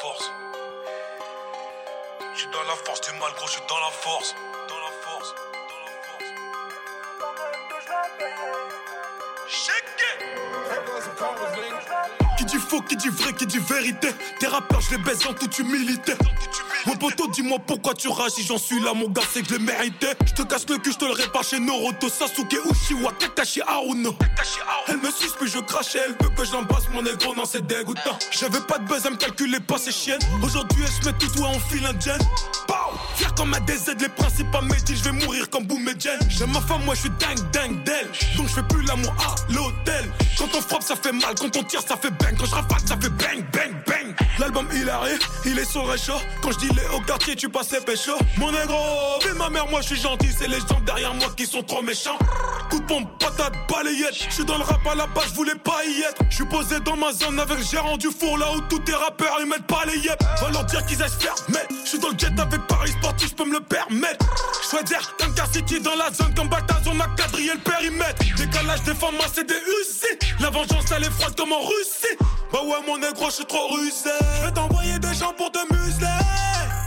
force. Je suis dans la force du mal, gros, je suis dans la force. Dans la force, dans la force. Shake dit faux, qui dit vrai, qui dit vérité. Tes rappeurs, je les baisse en toute humilité. Mon poteau, dis-moi pourquoi tu rages si j'en suis là, mon gars, c'est que je l'ai. Je te casse le cul, je te le répare chez Noroto, Sasuke, Uchiwa, Kakashi, Haruno. Elle me suce, puis je crache, elle veut que j'embrasse mon négro, non, c'est dégoûtant. J'avais pas de buzz, elle me calculait pas, ces chiennes. Aujourd'hui, elle se met tout, toi, en file indienne. Pow Fier comme un DZ, les principes à Medellin, je vais mourir comme Jen. J'aime ma femme, moi, je suis dingue, dingue d'elle. Donc je fais plus l'amour à l'hôtel. Quand on frappe, ça fait mal, quand on tire, ça fait bang. Quand je rafale, ça fait bang, bang, bang. L'album, il arrive, il est sur réchaud. Quand je dis les au quartier, tu passais pécho. Mon négro, vu ma mère, moi je suis gentil. C'est les gens derrière moi qui sont trop méchants. Coup de pompe, patate, balayette. Je suis dans le rap à la base, je voulais pas y être. Je suis posé dans ma zone avec le gérant du four, là où tous tes rappeurs ils mettent pas les yep. Va leur dire qu'ils faire mettre. Je suis dans le jet avec Paris Sportif, je peux me le permettre. Je souhaite dire city dans la zone comme Bataz, on a quadrillé le périmètre. Décalage des femmes, c'est des usines. La vengeance elle est froide comme en Russie. Bah ouais, mon négro, je suis trop rusé. Je vais t'envoyer des gens pour te museler.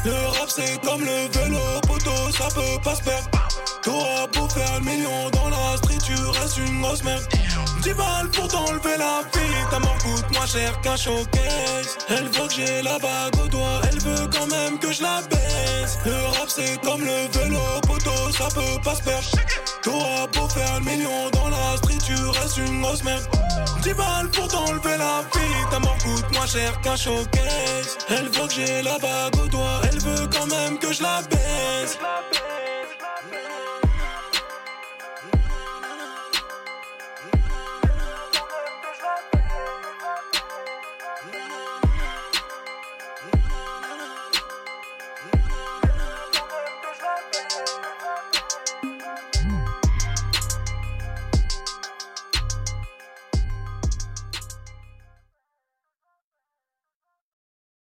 Le rap c'est comme le vélo, poteau, ça peut pas se perdre. T'auras pour faire le million dans la street, tu restes une grosse merde. 10 balles pour t'enlever la vie, ta mort coûte moins cher qu'un showcase. Elle voit que j'ai la bague au doigt, elle veut quand même que je la baisse. Le rap c'est comme le vélo, poteau, ça peut pas se perdre. T'auras pour faire le million dans la street, tu restes une grosse merde. 10 balles pour t'enlever la vie, ta mort coûte moins cher qu'un showcase. Elle voit que j'ai la bague au doigt, elle veut quand même que je la baisse.